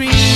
dream.